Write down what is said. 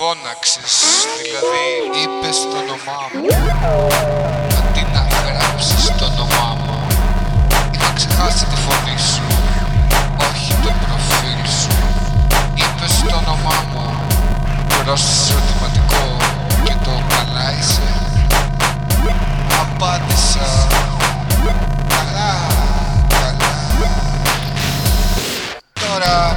Φώναξες, δηλαδή είπες το όνομά μου. Αντί να γράψεις το όνομά μου Είχα ξεχάσεις τη φωνή σου Όχι το προφίλ σου. Είπες το όνομά μου Πρόσθεσες ερωτηματικό Και το καλά είσαι. Απάντησα Καλά, καλά. Τώρα